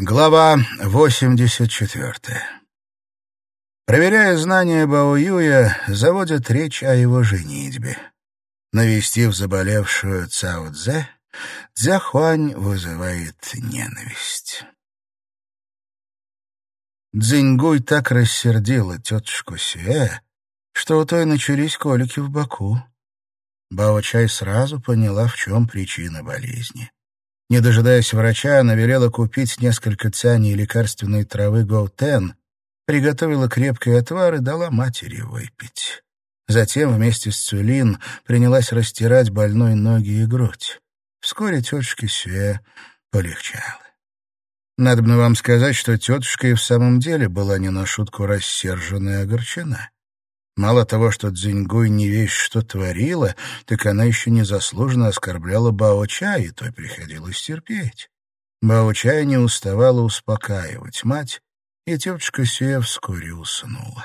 Глава 84. Проверяя знания Бао Юя, заводят речь о его женитьбе. Навестив заболевшую Цао Цзэ, Цзяхуань вызывает ненависть. Цзиньгуй так рассердила тетушку Сюэ, что у той начались колики в боку. Бао Чай сразу поняла, в чем причина болезни. Не дожидаясь врача, она велела купить несколько цианей лекарственной травы Гоутен, приготовила крепкий отвар и дала матери выпить. Затем вместе с Цюлин принялась растирать больной ноги и грудь. Вскоре тетушке Сюэ полегчало. Надобно вам сказать, что тетушка и в самом деле была не на шутку рассержена и огорчена. Мало того, что Цзиньгуй не весь что творила, так она еще незаслуженно оскорбляла Бао-Ча, и той приходилось терпеть. Бао-Ча не уставала успокаивать мать, и тетушка Сюэ вскоре уснула.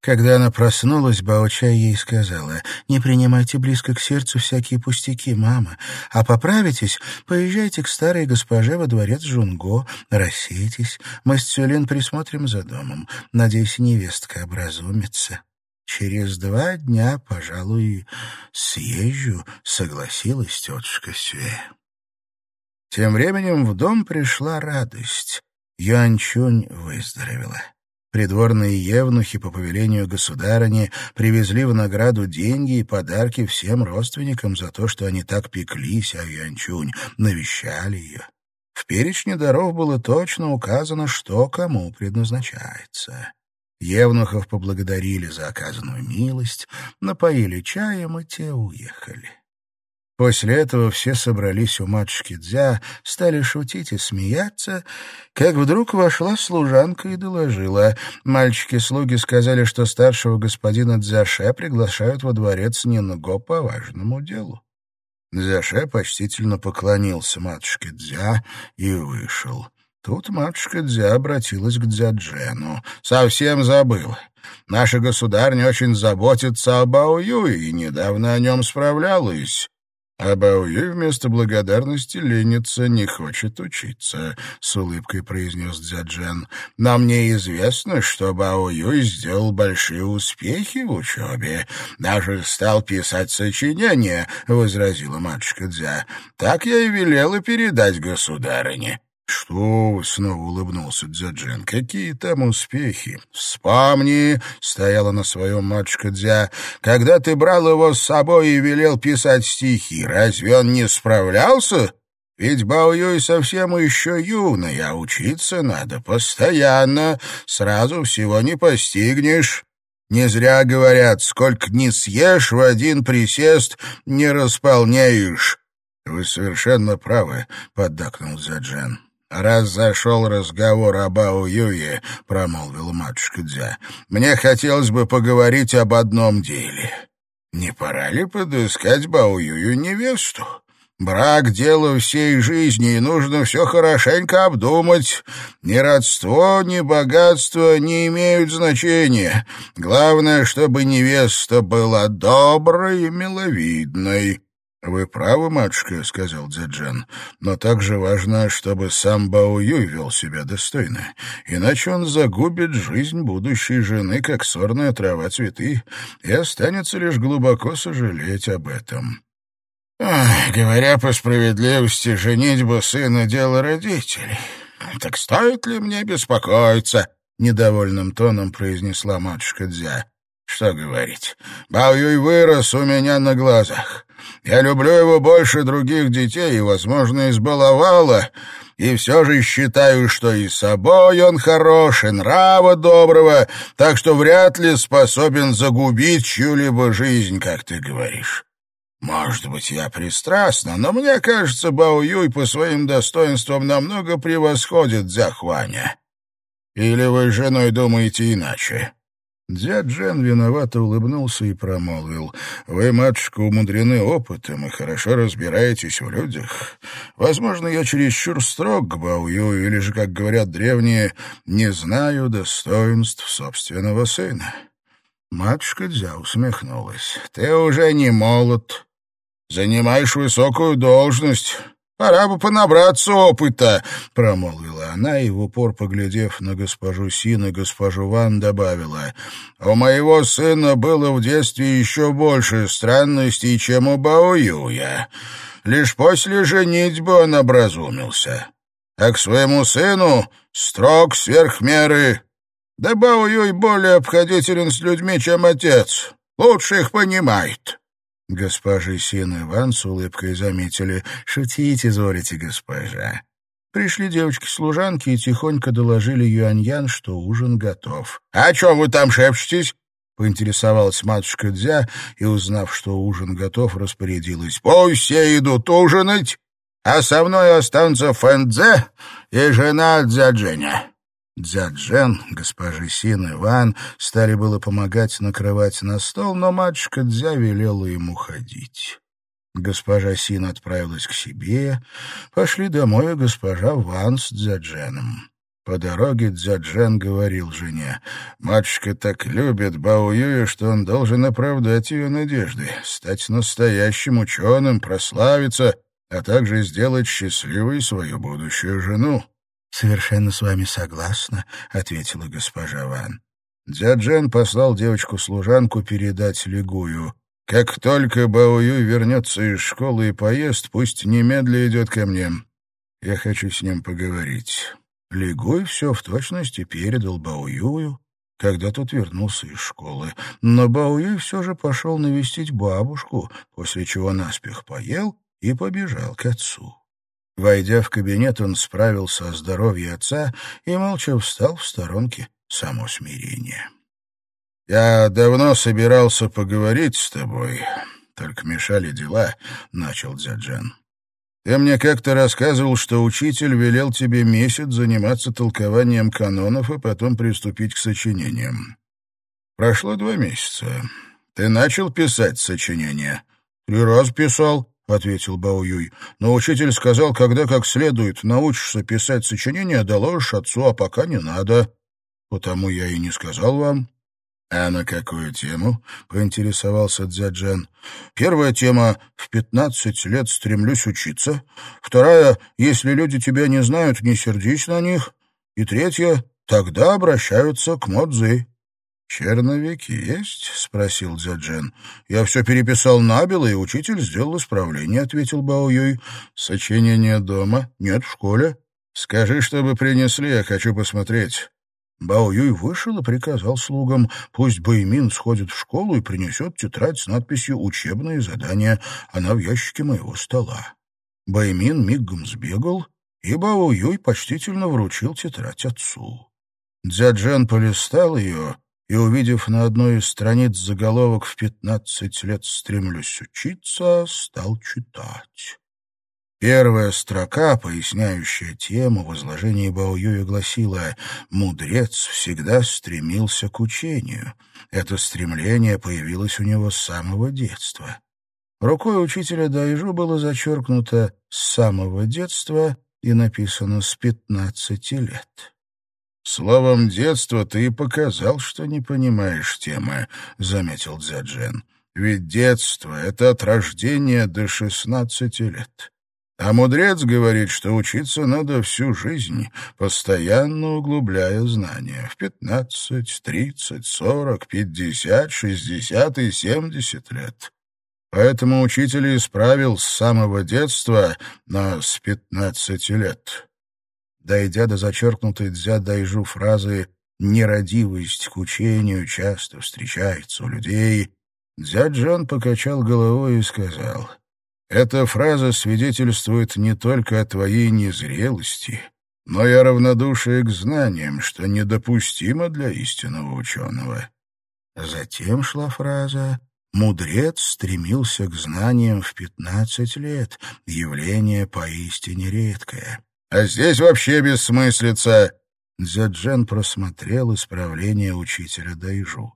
Когда она проснулась, Бао-Чай ей сказала, «Не принимайте близко к сердцу всякие пустяки, мама, а поправитесь, поезжайте к старой госпоже во дворец Жунго, рассейтесь, мы с Цюлин присмотрим за домом. Надеюсь, невестка образумится». «Через два дня, пожалуй, съезжу», — согласилась тетушка Сюэ. Тем временем в дом пришла радость. Юанчунь выздоровела. Придворные евнухи по повелению государыни привезли в награду деньги и подарки всем родственникам за то, что они так пеклись о Янчунь, навещали ее. В перечне даров было точно указано, что кому предназначается. Евнухов поблагодарили за оказанную милость, напоили чаем, и те уехали. После этого все собрались у матушки Дзя, стали шутить и смеяться, как вдруг вошла служанка и доложила. Мальчики-слуги сказали, что старшего господина Дзяше приглашают во дворец Нинго по важному делу. Дзяше почтительно поклонился матушке Дзя и вышел. Тут матушка Дзя обратилась к Дзяджену. «Совсем забыл. Наша государня очень заботится об Аою и недавно о нем справлялась. А Баоюй вместо благодарности ленится, не хочет учиться, — с улыбкой произнес Дзяджен. Но мне известно, что Баоюй сделал большие успехи в учебе. Даже стал писать сочинения, — возразила матушка Дзя. Так я и велела передать государыне. «Что вы?» — снова улыбнулся Дзяджин. «Какие там успехи?» «Вспомни!» — стояла на своем матушка Дзя. «Когда ты брал его с собой и велел писать стихи, разве он не справлялся?» Ведь Бао Юй совсем еще юный, а учиться надо постоянно, сразу всего не постигнешь. Не зря говорят, сколько не съешь, в один присест не располняешь. — Вы совершенно правы, — поддакнул Заджан. «Раз зашел разговор об Ау-Юе», — промолвила матушка Дзя, — «мне хотелось бы поговорить об одном деле. Не пора ли подыскать Бао-Юю невесту?» Брак — дело всей жизни, и нужно все хорошенько обдумать. Ни родство, ни богатство не имеют значения. Главное, чтобы невеста была доброй и миловидной. «Вы правы, матушка», — сказал Дзяджан, «но также важно, чтобы сам Бао Юй вел себя достойно, иначе он загубит жизнь будущей жены, как сорная трава цветы, и останется лишь глубоко сожалеть об этом». Говоря по справедливости, женитьба сына — дело родителей. Так стоит ли мне беспокоиться? — недовольным тоном произнесла матушка Дзя. Что говорить, Бао Юй вырос у меня на глазах. Я люблю его больше других детей и, возможно, избаловала, и все же считаю, что и собой он хорош, и нрава доброго, так что вряд ли способен загубить чью-либо жизнь, как ты говоришь. Может быть, я пристрастна, но мне кажется, Бао Юй по своим достоинствам намного превосходит Дзяхваня. Или вы с женой думаете иначе?» Дядь Джен виновато улыбнулся и промолвил. «Вы, матушка, умудрены опытом и хорошо разбираетесь в людях. Возможно, я чересчур строг к Баую, или же, как говорят древние, не знаю достоинств собственного сына». Матушка Дзя усмехнулась. «Ты уже не молод, занимаешь высокую должность». Пора бы понабраться опыта, — промолвила она и, в упор поглядев на госпожу Син и госпожу Ван, добавила. У моего сына было в детстве еще больше странностей, чем у Баоюя. Лишь после женитьбы он образумился. А к своему сыну строг сверх меры. Да Баоюй более обходителен с людьми, чем отец. Лучше их понимает. Госпожи Син и Ван с улыбкой заметили. «Шутите, изволите, госпожа». Пришли девочки-служанки и тихонько доложили Юаньян, что ужин готов. «А «О чем вы там шепчетесь?» — поинтересовалась матушка Дзя и, узнав, что ужин готов, распорядилась. «Пусть все идут ужинать, а со мной останутся Фэн Дзе и жена Дзя Дженя». Дзяджен, госпожи Син и Ван стали было помогать накрывать на стол, но матушка Дзя велела ему ходить. Госпожа Син отправилась к себе, пошли домой госпожа Ван с Дзядженом. По дороге Дзяджен говорил жене, «Матушка так любит Бао Юя, что он должен оправдать ее надежды, стать настоящим ученым, прославиться, а также сделать счастливой свою будущую жену». «Совершенно с вами согласна», — ответила госпожа Ван. Дзяджен послал девочку-служанку передать Лигую. «Как только Баою вернется из школы и поест, пусть немедля идет ко мне. Я хочу с ним поговорить». Лигуй все в точности передал Баоюю, когда тот вернулся из школы. Но Баоюй все же пошел навестить бабушку, после чего наспех поел и побежал к отцу. Войдя в кабинет, он справился о здоровье отца и молча встал в сторонке само смирение. «Я давно собирался поговорить с тобой, только мешали дела», — начал Дзяджан. «Ты мне как-то рассказывал, что учитель велел тебе месяц заниматься толкованием канонов и потом приступить к сочинениям. Прошло два месяца. Ты начал писать сочинения?» «Три раза писал», — ответил Бао Юй. «Но учитель сказал, когда как следует научишься писать сочинения, доложишь отцу, а пока не надо. Потому я и не сказал вам». «А на какую тему?» — поинтересовался Дзяджен. «Первая тема — в пятнадцать лет стремлюсь учиться. Вторая — если люди тебя не знают, не сердись на них. И третья — тогда обращаются к Модзы». «Черновики есть?» — спросил Дзяджен. «Я все переписал набело, и учитель сделал исправление», — ответил Бао Юй. «Сочинение дома? Нет, в школе. Скажи, чтобы принесли, я хочу посмотреть». Бао Юй вышел и приказал слугам, пусть Бэймин сходит в школу и принесет тетрадь с надписью «Учебные задания». Она в ящике моего стола. Бэймин мигом сбегал, и Бао Юй почтительно вручил тетрадь отцу. Дзяджен полистал ее и, увидев на одной из страниц заголовок «В пятнадцать лет стремлюсь учиться», стал читать. Первая строка, поясняющая тему в изложении Баоюя, гласила «Мудрец всегда стремился к учению. Это стремление появилось у него с самого детства». Рукой учителя Дайжу было зачеркнуто «с самого детства» и написано «с пятнадцати лет». «Словом, детство ты и показал, что не понимаешь темы», — заметил Дзяджен. «Ведь детство — это от рождения до шестнадцати лет». А мудрец говорит, что учиться надо всю жизнь, постоянно углубляя знания. В пятнадцать, тридцать, сорок, пятьдесят, шестьдесят и семьдесят лет. Поэтому учитель исправил с самого детства, но с пятнадцати лет. Дойдя до зачеркнутой дзя дайжу фразы «нерадивость к учению часто встречается у людей», дзя Джон покачал головой и сказал «Эта фраза свидетельствует не только о твоей незрелости, но и о равнодушии к знаниям, что недопустимо для истинного ученого». Затем шла фраза «Мудрец стремился к знаниям в пятнадцать лет, явление поистине редкое». А здесь вообще бессмыслица. Дзяджен просмотрел исправление учителя Дайжу.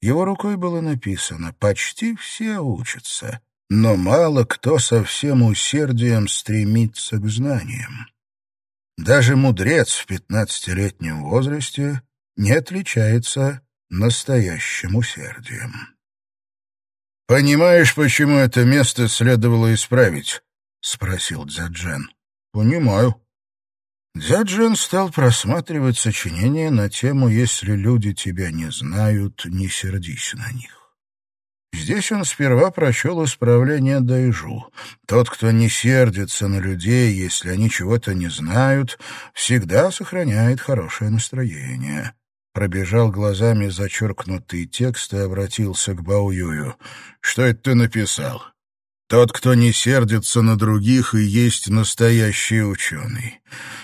Его рукой было написано «Почти все учатся, но мало кто со всем усердием стремится к знаниям». Даже мудрец в пятнадцатилетнем возрасте не отличается настоящим усердием. «Понимаешь, почему это место следовало исправить?» спросил Дзяджен. Понимаю. Дзяджен стал просматривать сочинения на тему «Если люди тебя не знают, не сердись на них». Здесь он сперва прочел исправление Дайжу. Тот, кто не сердится на людей, если они чего-то не знают, всегда сохраняет хорошее настроение. Пробежал глазами зачеркнутый текст и обратился к Баоюю. «Что это ты написал?» Тот, кто не сердится на других, и есть настоящий ученый.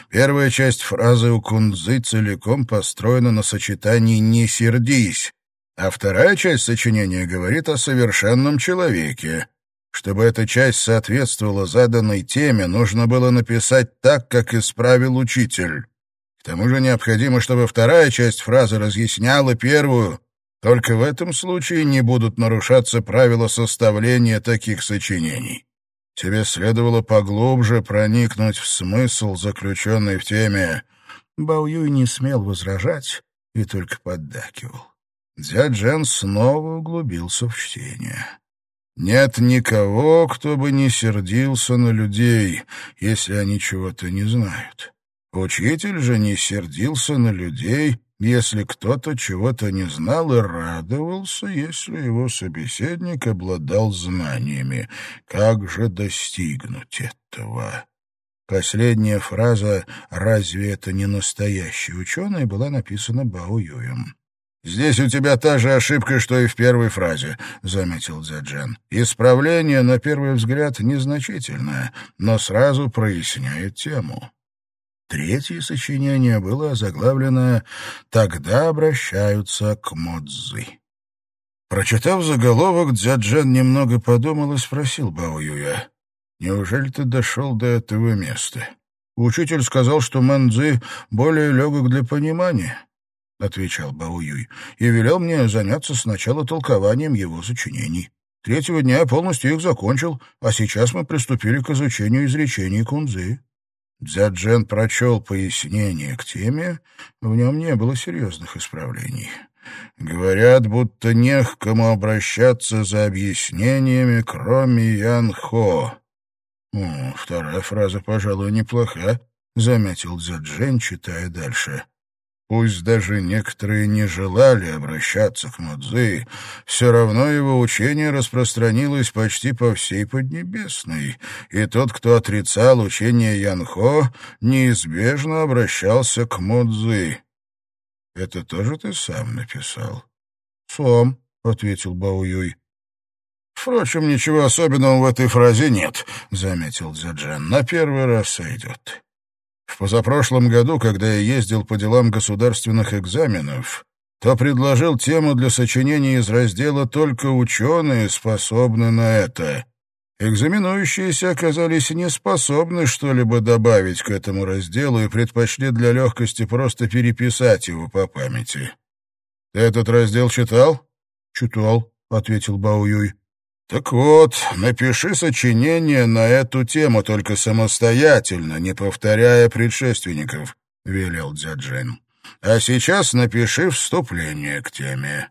Первая часть фразы у Кунзы целиком построена на сочетании «не сердись», а вторая часть сочинения говорит о совершенном человеке. Чтобы эта часть соответствовала заданной теме, нужно было написать так, как исправил учитель. К тому же необходимо, чтобы вторая часть фразы разъясняла первую. Только в этом случае не будут нарушаться правила составления таких сочинений. Тебе следовало поглубже проникнуть в смысл, заключенный в теме. Бао Юй не смел возражать и только поддакивал. Дядь Джен снова углубился в чтение. Нет никого, кто бы не сердился на людей, если они чего-то не знают. Учитель же не сердился на людей, если кто-то чего-то не знал и радовался, если его собеседник обладал знаниями. Как же достигнуть этого? Последняя фраза «Разве это не настоящий ученый?» была написана Бао Юем. «Здесь у тебя та же ошибка, что и в первой фразе», — заметил Дзяджен. «Исправление, на первый взгляд, незначительное, но сразу проясняет тему». Третье сочинение было озаглавлено «Тогда обращаются к Модзы». Прочитав заголовок, Дзяджен немного подумал и спросил Бао Юя, «Неужели ты дошел до этого места?» Учитель сказал, что Мэнзы более легок для понимания. — отвечал Баоюй, — и велел мне заняться сначала толкованием его сочинений. Третьего дня я полностью их закончил, а сейчас мы приступили к изучению изречений Кунзы. Дзяджен прочел пояснение к теме, в нем не было серьезных исправлений. Говорят, будто не к кому обращаться за объяснениями, кроме Ян-Хо. «Вторая фраза, пожалуй, неплоха», — заметил Дзяджен, читая дальше. Пусть даже некоторые не желали обращаться к Мадзи, все равно его учение распространилось почти по всей Поднебесной, и тот, кто отрицал учение Янхо, неизбежно обращался к Модзи. «Это тоже ты сам написал?» «Сам», — ответил Бауюй. «Впрочем, ничего особенного в этой фразе нет», — заметил Дзяджан. «На первый раз сойдет». В позапрошлом году, когда я ездил по делам государственных экзаменов, то предложил тему для сочинения из раздела «Только ученые способны на это». Экзаменующиеся оказались неспособны что-либо добавить к этому разделу и предпочли для легкости просто переписать его по памяти. «Ты этот раздел читал?» «Читал», — ответил Баоюй. «Так вот, напиши сочинение на эту тему, только самостоятельно, не повторяя предшественников», — велел Дзяджин. «А сейчас напиши вступление к теме».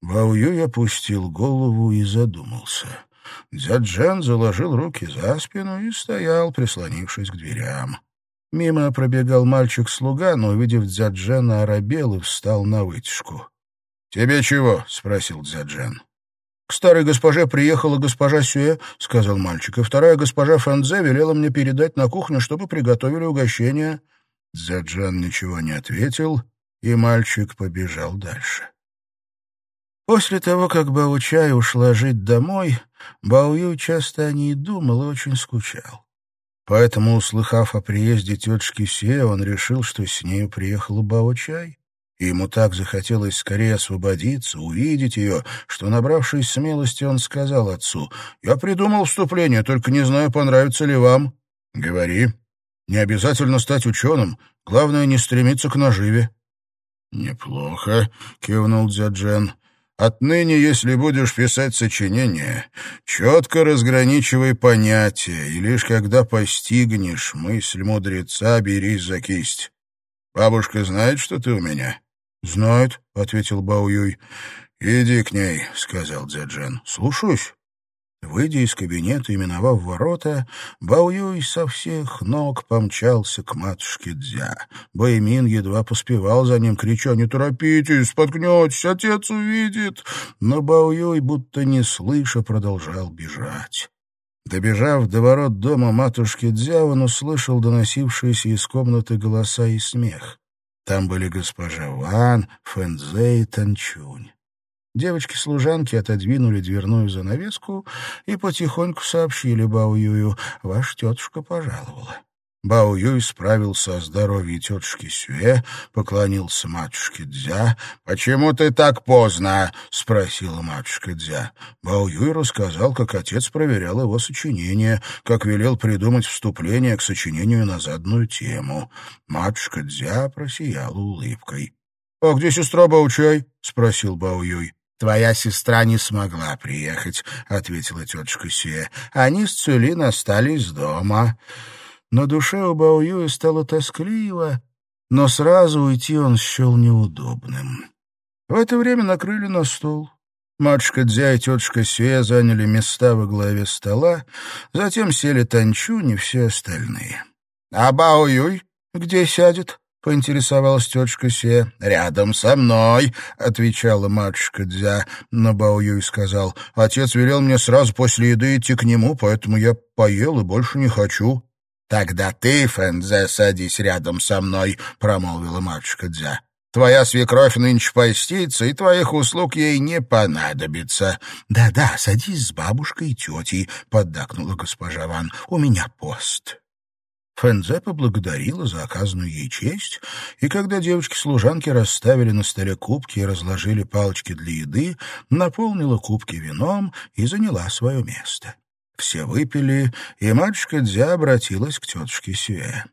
Баоюй опустил голову и задумался. Дзяджен заложил руки за спину и стоял, прислонившись к дверям. Мимо пробегал мальчик-слуга, но, увидев Дзяджена, оробел и встал на вытяжку. «Тебе чего?» — спросил Дзяджен. «К старой госпоже приехала госпожа Сюэ», — сказал мальчик, «и вторая госпожа Фэнзе велела мне передать на кухню, чтобы приготовили угощение». Заджан ничего не ответил, и мальчик побежал дальше. После того, как Баучай ушла жить домой, Баую часто о ней думал и очень скучал. Поэтому, услыхав о приезде тетушки Се, он решил, что с нею приехала Баучай и ему так захотелось скорее освободиться, увидеть ее, что, набравшись смелости, он сказал отцу, «Я придумал вступление, только не знаю, понравится ли вам». «Говори. Не обязательно стать ученым, главное, не стремиться к наживе». «Неплохо», — кивнул Дзяджен. «Отныне, если будешь писать сочинение, четко разграничивай понятия, и лишь когда постигнешь мысль мудреца, берись за кисть. Бабушка знает, что ты у меня?» «Знает», — ответил Баоюй. «Иди к ней», — сказал Дзяджен. «Слушаюсь». Выйдя из кабинета и миновав ворота, Баоюй со всех ног помчался к матушке Дзя. Баймин едва поспевал за ним, крича «Не торопитесь, споткнетесь, отец увидит!» Но Баоюй, будто не слыша, продолжал бежать. Добежав до ворот дома матушки Дзя, он услышал доносившиеся из комнаты голоса и смех. Там были госпожа Ван, Фэнзе и Танчунь. Девочки-служанки отодвинули дверную занавеску и потихоньку сообщили Бао Юю, «Ваша тетушка пожаловала». Бао Юй справился о здоровье тетушки Сюэ, поклонился матушке Дзя. «Почему ты так поздно?» — спросила матушка Дзя. Бао Юй рассказал, как отец проверял его сочинение, как велел придумать вступление к сочинению на заданную тему. Матушка Дзя просияла улыбкой. «А где сестра Баучай?» — спросил Бао Юй. «Твоя сестра не смогла приехать», — ответила тетушка Сюэ. «Они с Цюлин остались дома». На душе у Баоюя стало тоскливо, но сразу уйти он счел неудобным. В это время накрыли на стол. Матушка Дзя и тетушка Сюэ заняли места во главе стола, затем сели Танчунь и все остальные. — А Баоюй где сядет? — поинтересовалась тетушка Се. «Рядом со мной», — отвечала матушка Дзя. Но Бао Юй сказал, «Отец велел мне сразу после еды идти к нему, поэтому я поел и больше не хочу». «Тогда ты, Фэнзе, садись рядом со мной», — промолвила матушка Дзя. «Твоя свекровь нынче постится, и твоих услуг ей не понадобится». «Да-да, садись с бабушкой и тетей», — поддакнула госпожа Ван. «У меня пост». Фэнзе поблагодарила за оказанную ей честь, и когда девочки-служанки расставили на столе кубки и разложили палочки для еды, наполнила кубки вином и заняла свое место. Все выпили, и матушка Дзя обратилась к тетушке Сюэ.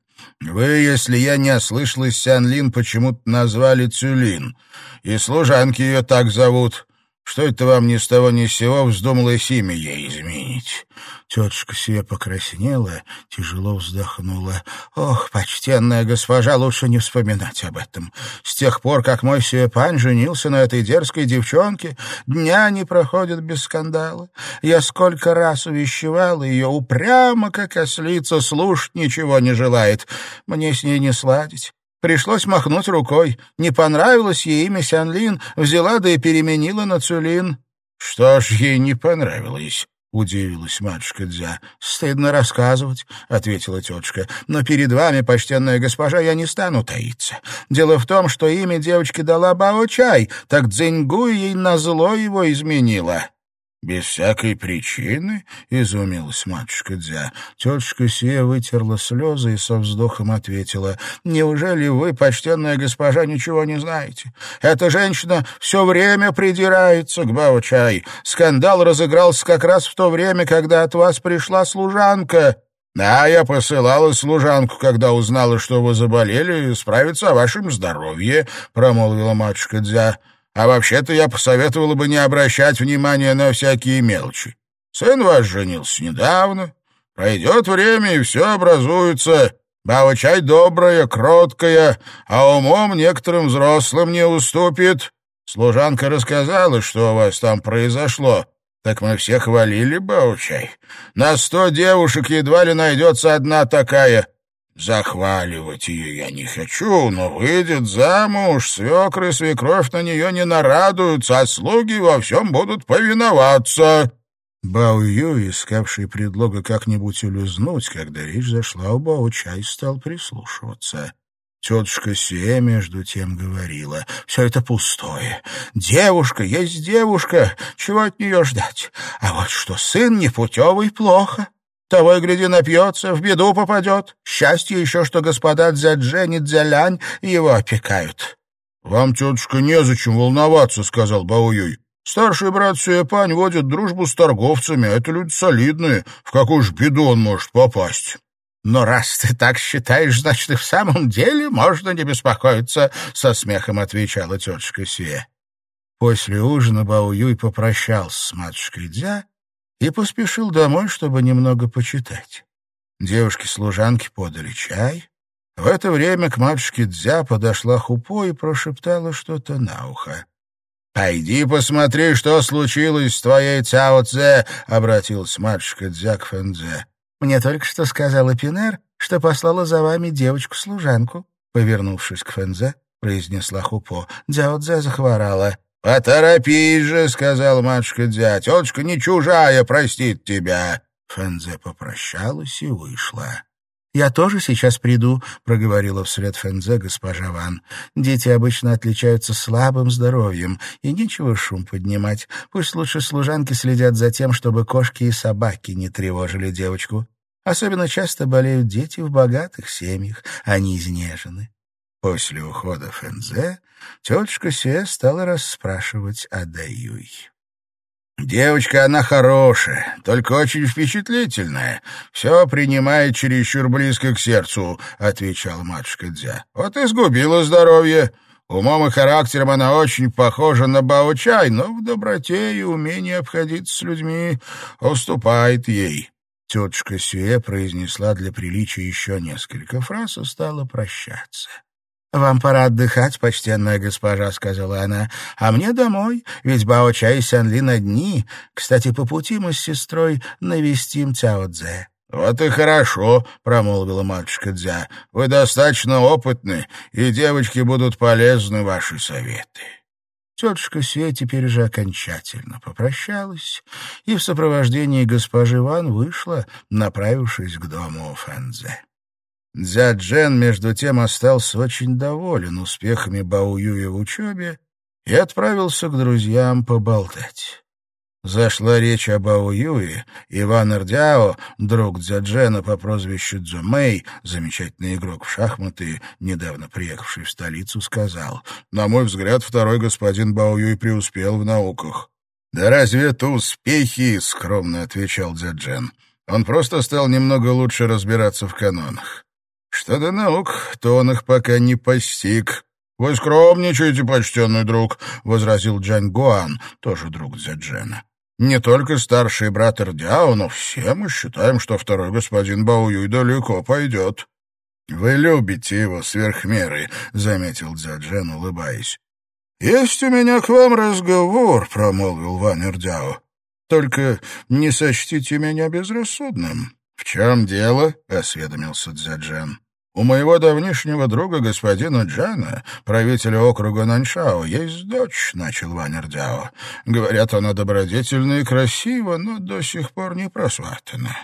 «Вы, если я не ослышалась, Сянлин почему-то назвали Цюлин, и служанки ее так зовут. Что это вам ни с того ни с сего вздумалось имя ей изменить?» Тетушка себе покраснела, тяжело вздохнула. «Ох, почтенная госпожа, лучше не вспоминать об этом. С тех пор, как мой Сюэпань женился на этой дерзкой девчонке, дня не проходят без скандала. Я сколько раз увещевала ее, упрямо, как ослица, слушать ничего не желает. Мне с ней не сладить. Пришлось махнуть рукой. Не понравилось ей имя Сянлин, взяла да и переменила на Цюлин. — Что ж ей не понравилось? — удивилась матушка Дзя. — Стыдно рассказывать, — ответила тетушка. — Но перед вами, почтенная госпожа, я не стану таиться. Дело в том, что имя девочке дала Бао-чай, так Цзиньгу ей назло его изменила. «Без всякой причины?» — изумилась матушка Дзя. Тетушка Сия вытерла слезы и со вздохом ответила. «Неужели вы, почтенная госпожа, ничего не знаете? Эта женщина все время придирается к Бао-чай. Скандал разыгрался как раз в то время, когда от вас пришла служанка». «Да, я посылала служанку, когда узнала, что вы заболели, справиться о вашем здоровье», — промолвила матушка Дзя. А вообще-то я посоветовала бы не обращать внимания на всякие мелочи. Сын ваш женился недавно. Пройдет время, и все образуется. Бао-чай добрая, кроткая, а умом некоторым взрослым не уступит. Служанка рассказала, что у вас там произошло. Так мы все хвалили Бао-чай. На сто девушек едва ли найдется одна такая. Захваливать ее я не хочу, но выйдет замуж, свекры и свекровь на нее не нарадуются, а слуги во всем будут повиноваться». Бао Ю, искавший предлога как-нибудь улизнуть, когда речь зашла у Бао Чай, стал прислушиваться. Тетушка Се, между тем, говорила, «Все это пустое. Девушка есть девушка, чего от нее ждать? А вот что сын непутевый, плохо. Того и гляди напьется, в беду попадет. Счастье еще, что господа Дзяджен и Дзялянь его опекают. — Вам, тетушка, незачем волноваться, — сказал Баоюй. Старший брат Сюэпань водит дружбу с торговцами, а это люди солидные. В какую ж беду он может попасть? — Но раз ты так считаешь, значит, и в самом деле можно не беспокоиться, — со смехом отвечала тетушка Сюэ. После ужина Бао Юй попрощался с матушкой Дзя и поспешил домой, чтобы немного почитать. Девушки-служанки подали чай. В это время к матушке Дзя подошла Хупо и прошептала что-то на ухо. «Пойди посмотри, что случилось с твоей Цяо Цзэ», — обратился матушка Дзя к Фэнзе. «Мне только что сказала Пинер, что послала за вами девочку-служанку», — повернувшись к Фэнзе, произнесла Хупо. «Дзяо Цзэ захворала». «Поторопись же», — сказала матушка Дзя. «Тетушка не чужая, простит тебя». Фэнзе попрощалась и вышла. «Я тоже сейчас приду», — проговорила вслед Фэнзе госпожа Ван. «Дети обычно отличаются слабым здоровьем, и нечего шум поднимать. Пусть лучше служанки следят за тем, чтобы кошки и собаки не тревожили девочку. Особенно часто болеют дети в богатых семьях, они изнежены». После ухода Фэнзе тетушка Се стала расспрашивать о Даюй. «Девочка она хорошая, только очень впечатлительная. Все принимает чересчур близко к сердцу», — отвечал матушка Дзя. «Вот и сгубила здоровье. Умом и характером она очень похожа на Бао-чай, но в доброте и умении обходиться с людьми уступает ей». Тетушка Сюэ произнесла для приличия еще несколько фраз и стала прощаться. «Вам пора отдыхать, почтенная госпожа», — сказала она. «А мне домой, ведь Бао-Чай и Сян-Лин одни. Кстати, по пути мы с сестрой навестим Цяо-Дзе». «Вот и хорошо», — промолвила матушка Дзя. «Вы достаточно опытны, и девочки будут полезны ваши советы». Тетушка Сюэ теперь же окончательно попрощалась и в сопровождении госпожи Ван вышла, направившись к дому Фэнзе. Дзяджен, между тем, остался очень доволен успехами Баоюя в учебе и отправился к друзьям поболтать. Зашла речь о Баоюе, Иван Эрдяо, друг Дзяджена по прозвищу Дзумэй, замечательный игрок в шахматы, недавно приехавший в столицу, сказал, «На мой взгляд, второй господин Баоюй преуспел в науках». «Да разве это успехи?» — скромно отвечал Дзяджен. «Он просто стал немного лучше разбираться в канонах. Что до наук, то он их пока не постиг. — Вы скромничаете, почтенный друг, — возразил Джан Гуан, тоже друг Дзяджена. — Не только старший брат Эрдяо, но все мы считаем, что второй господин Баоюй далеко пойдет. — Вы любите его сверх меры, — заметил Дзяджен, улыбаясь. — Есть у меня к вам разговор, — промолвил Ван Эрдяо. — Только не сочтите меня безрассудным. — В чем дело? — осведомился Дзяджен. У моего давнишнего друга господина Джана, правителя округа Наншао, есть дочь, — начал Ванердяо. Говорят, она добродетельна и красива, но до сих пор не просватана.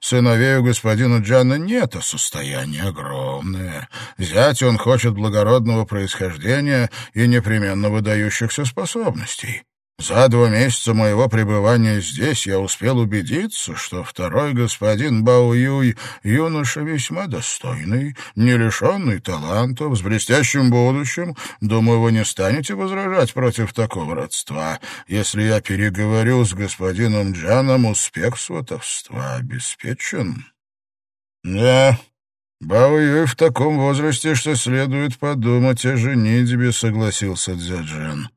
Сыновей у господина Джана нет, а состояние огромное. Зять он хочет благородного происхождения и непременно выдающихся способностей. За два месяца моего пребывания здесь я успел убедиться, что второй господин Бао Юй — юноша весьма достойный, не лишенный талантов, с блестящим будущим. Думаю, вы не станете возражать против такого родства. Если я переговорю с господином Джаном, успех сватовства обеспечен. — Да, Бао Юй в таком возрасте, что следует подумать о женитьбе, — согласился Дзяджин.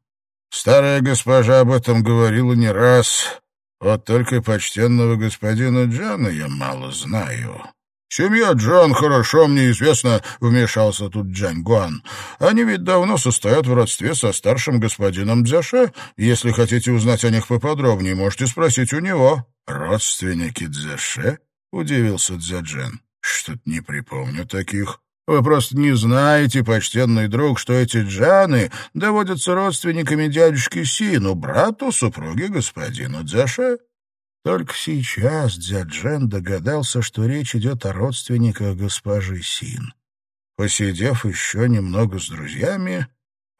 Старая госпожа об этом говорила не раз. Вот только почтенного господина Джана я мало знаю. «Семья Джан хорошо мне известна», — вмешался тут Джань Гуан. «Они ведь давно состоят в родстве со старшим господином Дзяше. Если хотите узнать о них поподробнее, можете спросить у него». «Родственники Дзяше?» — удивился Дзяджен. «Что-то не припомню таких». Вы просто не знаете, почтенный друг, что эти джаны доводятся родственниками дядюшки Сину, брату супруги господина Дзяша. Только сейчас Дзяджен догадался, что речь идет о родственниках госпожи Син. Посидев еще немного с друзьями,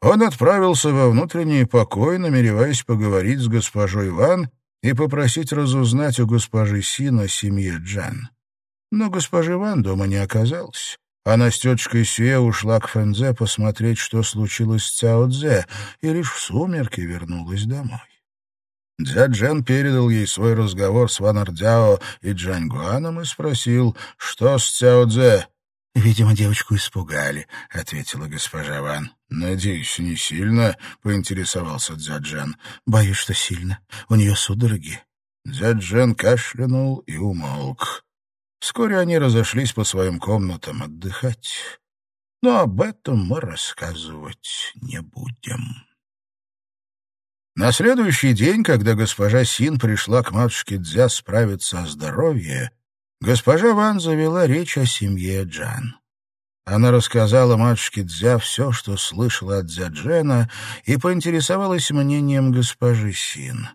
он отправился во внутренний покой, намереваясь поговорить с госпожой Ван и попросить разузнать у госпожи Син о семье Джан. Но госпожи Ван дома не оказалось. Она с тетушкой Сюэ ушла к Фэнзе посмотреть, что случилось с Цяо Цзэ, и лишь в сумерки вернулась домой. Дзя Джен передал ей свой разговор с Ван Ардяо и Джань Гуаном и спросил, что с Цяо Цзэ. «Видимо, девочку испугали», — ответила госпожа Ван. «Надеюсь, не сильно?» — поинтересовался Дзяджен. «Боюсь, что сильно. У нее судороги». Дзяджен кашлянул и умолк. Вскоре они разошлись по своим комнатам отдыхать, но об этом мы рассказывать не будем. На следующий день, когда госпожа Син пришла к матушке Дзя справиться о здоровье, госпожа Ван завела речь о семье Джан. Она рассказала матушке Дзя все, что слышала от Дзяджена, и поинтересовалась мнением госпожи Син.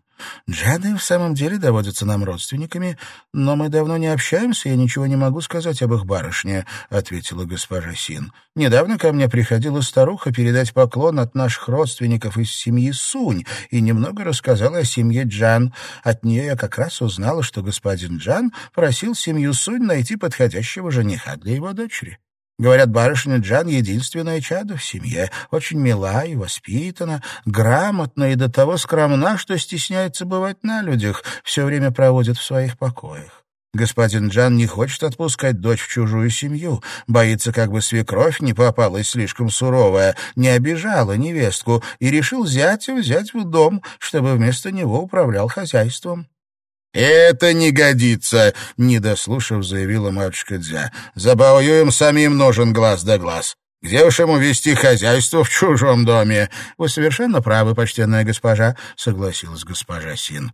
Джады в самом деле доводятся нам родственниками, но мы давно не общаемся, я ничего не могу сказать об их барышне», — ответила госпожа Син. «Недавно ко мне приходила старуха передать поклон от наших родственников из семьи Сунь и немного рассказала о семье Джан. От нее я как раз узнала, что господин Джан просил семью Сунь найти подходящего жениха для его дочери». Говорят, барышня Джан — единственное чадо в семье, очень мила и воспитана, грамотна и до того скромна, что стесняется бывать на людях, все время проводит в своих покоях. Господин Джан не хочет отпускать дочь в чужую семью, боится, как бы свекровь не попалась слишком суровая, не обижала невестку и решил зятя взять в дом, чтобы вместо него управлял хозяйством. «Это не годится», — не дослушав, заявила матушка Дзя. «За Баоюем самим нужен глаз да глаз. Где уж ему вести хозяйство в чужом доме?» «Вы совершенно правы, почтенная госпожа», — согласилась госпожа Син.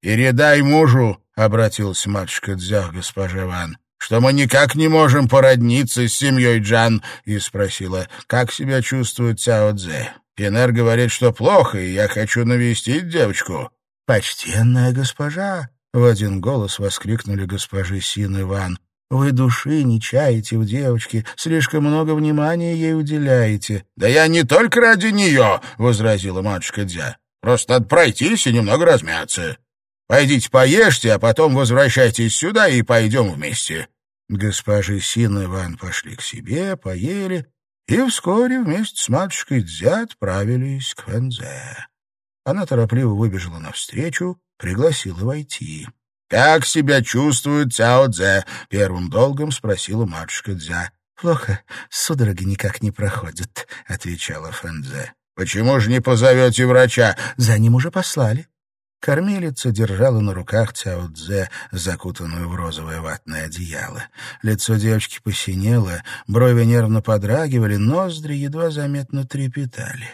«Передай мужу», — обратилась матушка Дзя к госпоже Ван, что мы никак не можем породниться с семьей Джан, и спросила, как себя чувствует Цяо Цзэ. Пинер говорит, что плохо, и я хочу навестить девочку. «Почтенная госпожа!» — в один голос воскликнули госпожи Син и Ван. «Вы души не чаете в девочке, слишком много внимания ей уделяете». «Да я не только ради нее!» — возразила матушка Дзя. «Просто надо пройтись и немного размяться. Пойдите поешьте, а потом возвращайтесь сюда и пойдем вместе». Госпожи Син и Ван пошли к себе, поели и вскоре вместе с матушкой Дзя отправились к Фэнзе. Она торопливо выбежала навстречу, пригласила войти. «Как себя чувствует Цяо Цзэ?» — первым долгом спросила матушка Дзя. «Плохо, судороги никак не проходят», — отвечала Фэнзе. «Почему же не позовете врача?» «За ним уже послали». Кормилица держала на руках Цяо Цзэ, закутанную в розовое ватное одеяло. Лицо девочки посинело, брови нервно подрагивали, ноздри едва заметно трепетали.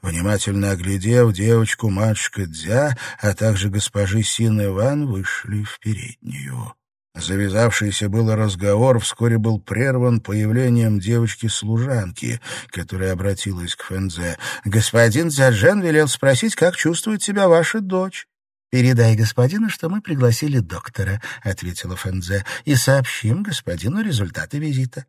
Внимательно оглядев девочку, матушка Дзя, а также госпожи Син Иван вышли в переднюю. Завязавшийся был разговор вскоре был прерван появлением девочки-служанки, которая обратилась к Фэнзе. «Господин Дзяджен велел спросить, как чувствует себя ваша дочь». «Передай господину, что мы пригласили доктора», — ответила Фэнзе, «и сообщим господину результаты визита».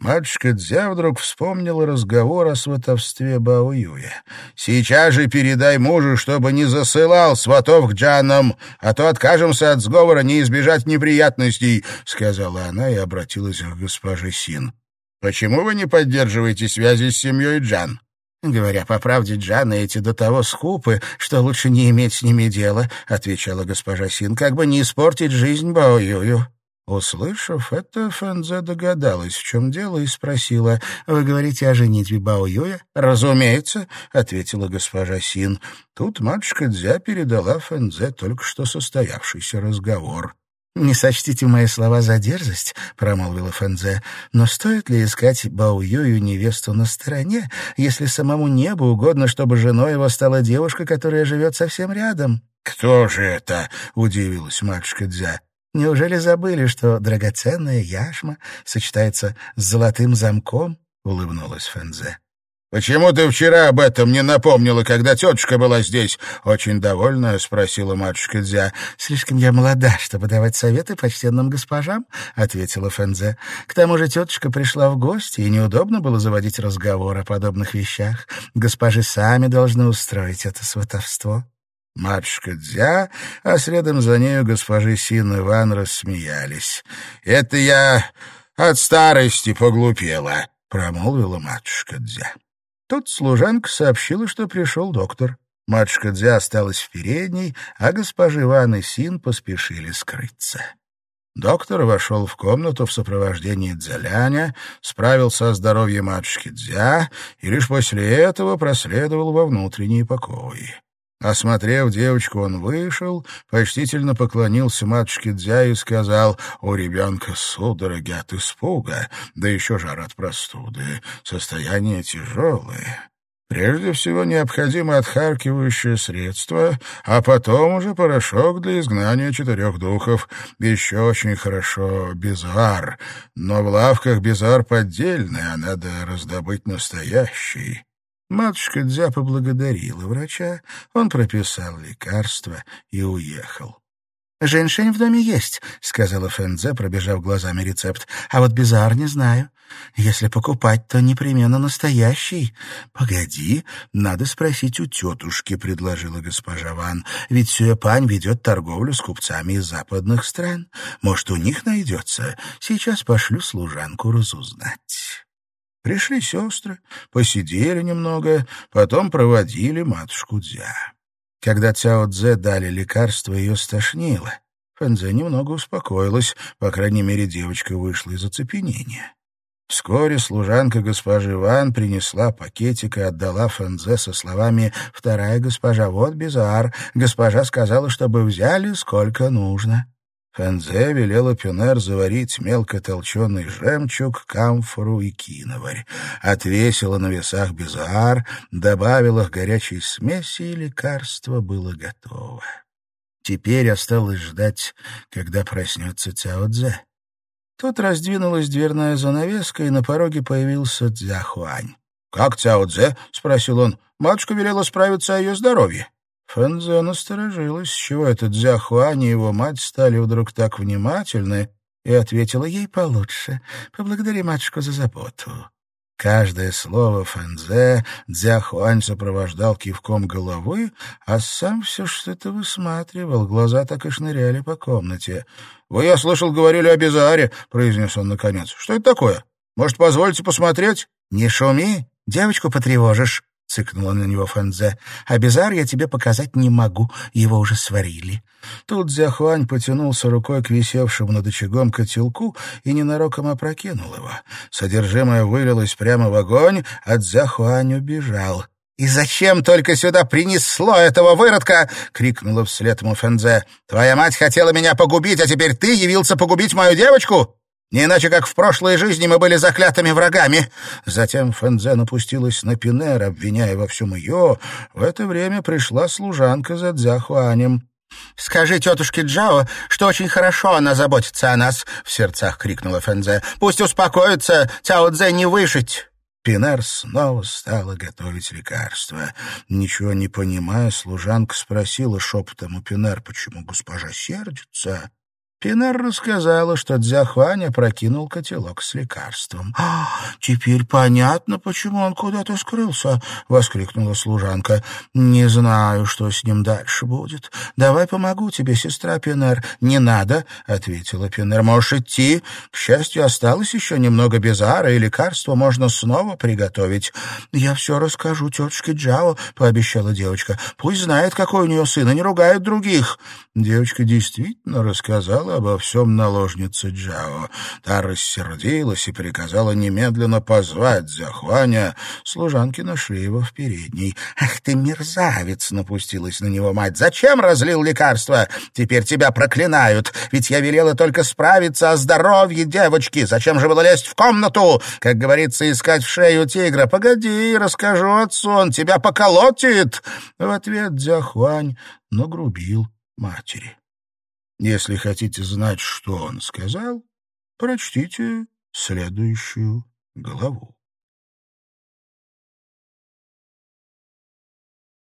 Матушка Дзя вдруг вспомнила разговор о сватовстве Баоюя. «Сейчас же передай мужу, чтобы не засылал сватов к Джанам, а то откажемся от сговора не избежать неприятностей», — сказала она и обратилась к госпоже Син. «Почему вы не поддерживаете связи с семьей Джан?» «Говоря по правде, Джаны эти до того скупы, что лучше не иметь с ними дела», — отвечала госпожа Син, «как бы не испортить жизнь Баоюю». Услышав это, Фэнзе догадалась, в чем дело, и спросила, «Вы говорите о женитьбе Бао Юя?» «Разумеется», — ответила госпожа Син. Тут матушка Дзя передала Фэнзе только что состоявшийся разговор. «Не сочтите мои слова за дерзость», — промолвила Фэнзе, «но стоит ли искать Бао Юю невесту на стороне, если самому небу угодно, чтобы женой его стала девушка, которая живет совсем рядом?» «Кто же это?» — удивилась матушка Дзя. Неужели забыли, что драгоценная яшма сочетается с золотым замком? — улыбнулась Фензе. «Почему ты вчера об этом не напомнила, когда тетушка была здесь?» — очень довольная спросила матушка Дзя. «Слишком я молода, чтобы давать советы почтенным госпожам», — ответила Фензе. «К тому же тетушка пришла в гости, и неудобно было заводить разговор о подобных вещах. Госпожи сами должны устроить это сватовство». Матушка Дзя, а следом за нею госпожи Син и Ван рассмеялись. «Это я от старости поглупела», — промолвила матушка Дзя. Тут служанка сообщила, что пришел доктор. Матушка Дзя осталась в передней, а госпожи Ван и Син поспешили скрыться. Доктор вошел в комнату в сопровождении Дзяляня, справился о здоровье матушки Дзя и лишь после этого проследовал во внутренние покои. Осмотрев девочку, он вышел, почтительно поклонился матушке Дзя и сказал, «У ребенка судороги от испуга, да еще жар от простуды. Состояние тяжелое». Прежде всего необходимо отхаркивающее средство, а потом уже порошок для изгнания четырех духов. Еще очень хорошо безар, но в лавках безар поддельный, а надо раздобыть настоящий. Матушка Дзя поблагодарила врача, он прописал лекарство и уехал. «Женьшень в доме есть», — сказала Фэнзе, пробежав глазами рецепт. «А вот безар не знаю. Если покупать, то непременно настоящий». «Погоди, надо спросить у тетушки», — предложила госпожа Ван. «Ведь Сюэпань ведет торговлю с купцами из западных стран. Может, у них найдется? Сейчас пошлю служанку разузнать». Пришли сестры, посидели немного, потом проводили матушку Дзя. Когда Цяо Цзэ дали лекарство, ее стошнило. Фэнзе немного успокоилась, по крайней мере, девочка вышла из оцепенения. Вскоре служанка госпожи Ван принесла пакетик и отдала Фэнзе со словами «Вторая госпожа, вот Бизар. Госпожа сказала, чтобы взяли сколько нужно». Фэнзе велела Пюнер заварить мелко толченый жемчуг, камфору и киноварь. Отвесила на весах безар, добавила горячей смеси, и лекарство было готово. Теперь осталось ждать, когда проснется Цяо Цзэ. Тут раздвинулась дверная занавеска, и на пороге появился Цзяхуань. «Как Цяо Цзэ?» — спросил он. «Матушка велела справиться о ее здоровье». Фэнзе насторожилась, чего этот Дзяхуань и его мать стали вдруг так внимательны, и ответила ей получше. «Поблагодари матушку за заботу». Каждое слово Фэнзе Дзяхуань сопровождал кивком головы, а сам все что-то высматривал, глаза так и шныряли по комнате. «Вы, я слышал, говорили о Безааре», — произнес он наконец. «Что это такое? Может, позвольте посмотреть?» «Не шуми, девочку потревожишь», — цыкнула на него Фэнзе. «А Безар я тебе показать не могу, его уже сварили». Тут Зяхуань потянулся рукой к висевшему над очагом котелку и ненароком опрокинул его. Содержимое вылилось прямо в огонь, а Дзяхуань убежал. «И зачем только сюда принесло этого выродка?» — крикнула вслед ему Фэнзе. «Твоя мать хотела меня погубить, а теперь ты явился погубить мою девочку?» Не иначе, как в прошлой жизни мы были заклятыми врагами. Затем Фэнзе напустилась на Пинер, обвиняя во всем ее. В это время пришла служанка за Дзяхуанем. «Скажи тетушке Джао, что очень хорошо она заботится о нас», — в сердцах крикнула Фэнзе. «Пусть успокоится, Цяо Цзэ не вышить». Пинер снова стала готовить лекарство. Ничего не понимая, служанка спросила шепотом у Пинер, почему госпожа сердится. Пинар рассказала, что Дзяхуаня прокинул котелок с лекарством. «А, теперь понятно, почему он куда-то скрылся», — воскликнула служанка. «Не знаю, что с ним дальше будет. Давай помогу тебе, сестра Пинар». «Не надо», — ответила Пинар. «Можешь идти. К счастью, осталось еще немного безара, и лекарство можно снова приготовить». «Я все расскажу тетушке Джао», — пообещала девочка. «Пусть знает, какой у нее сын, и не ругает других». Девочка действительно рассказала обо всем наложнице Джао. Та рассердилась и приказала немедленно позвать Захуаня. Служанки нашли его в передней. «Ах ты, мерзавец!» — напустилась на него мать. «Зачем разлил лекарство? Теперь тебя проклинают, ведь я велела только справиться о здоровье девочки. Зачем же было лезть в комнату? Как говорится, искать в шею тигра. Погоди, расскажу отцу, он тебя поколотит!» В ответ Дзяхуань нагрубил матери. Если хотите знать, что он сказал, прочтите следующую главу.